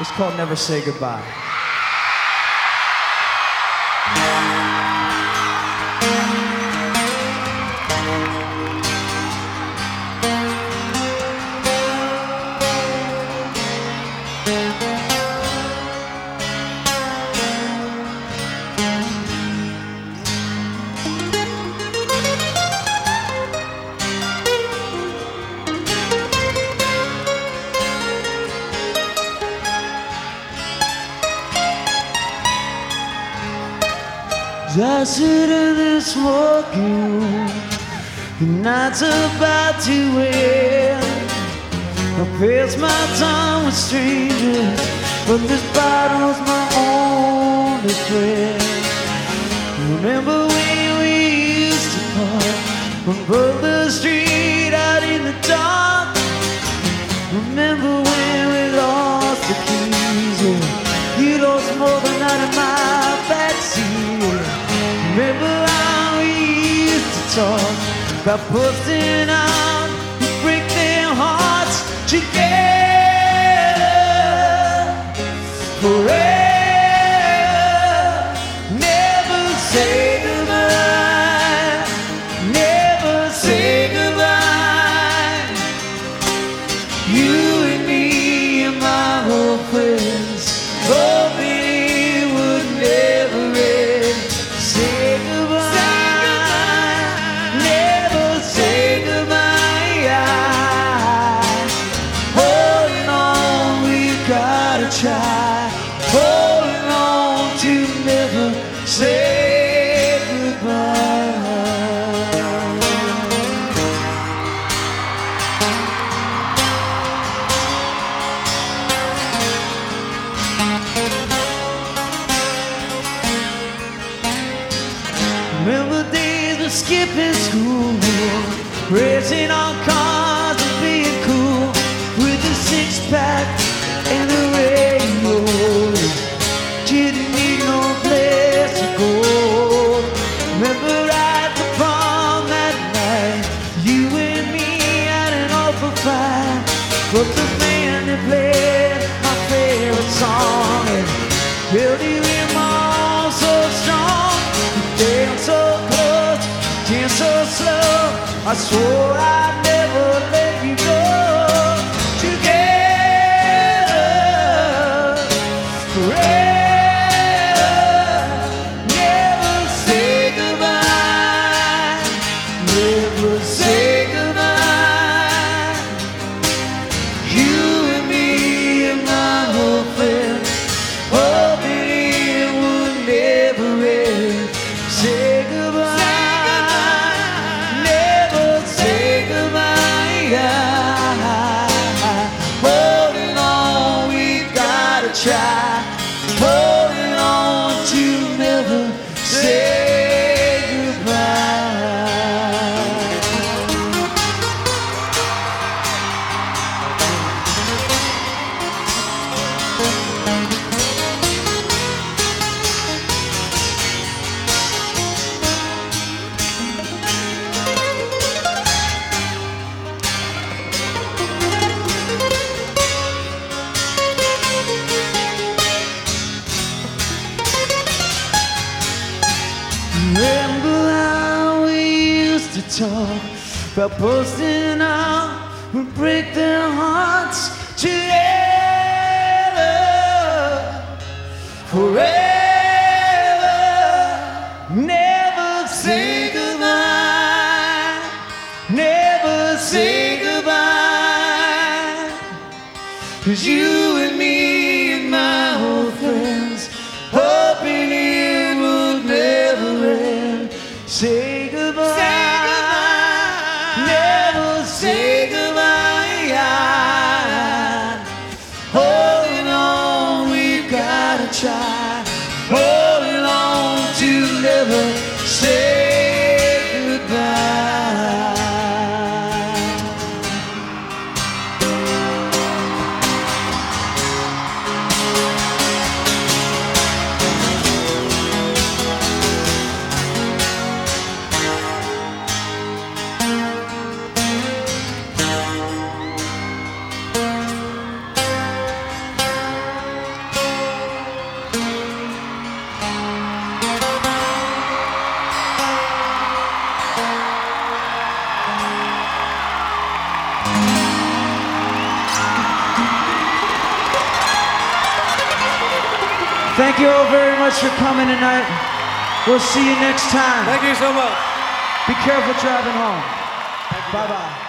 It's called Never Say Goodbye. I sit in this smoking room, the night's about to end. I pass my time with strangers, but this bottle's my only friend. Remember when we used to park on Butler Street out in the dark? Remember when we lost the keys? Yeah. You lost more than backseat. Yeah. Remember how we used to talk about busting out and break their hearts together forever. Remember days of skipping school, racing on cars and being cool with a six pack and a radio. Didn't need no place to go. Remember at the prom that night, you and me had an awful fight, but the I swore I'd never let you go. Together, forever. Never say goodbye. Never say goodbye. You and me and hoping it would never end. Say goodbye. Oh. Talk about posting out and break their hearts together forever. Never say goodbye. Never say goodbye. Cause you and me and my old friends hoping it would never end. Say try. Holding on to never Thank you all very much for coming tonight. We'll see you next time. Thank you so much. Be careful driving home. Bye bye.